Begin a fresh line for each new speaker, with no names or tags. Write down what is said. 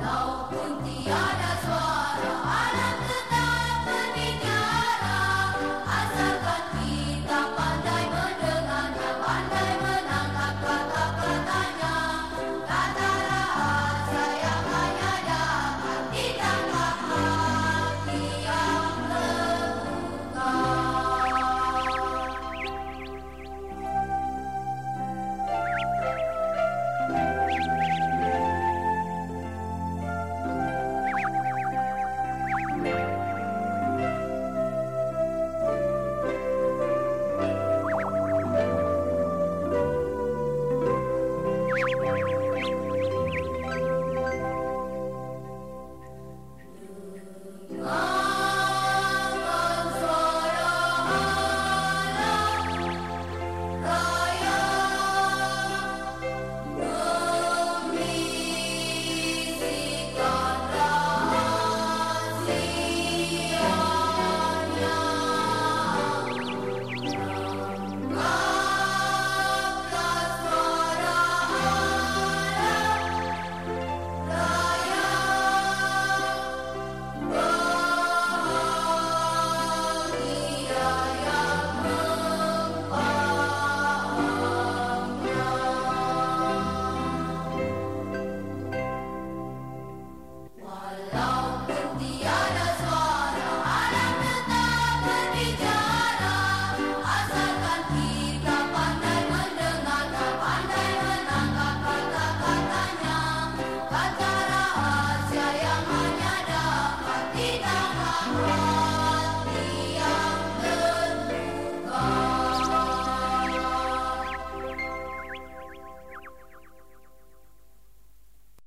Laut und the Jahre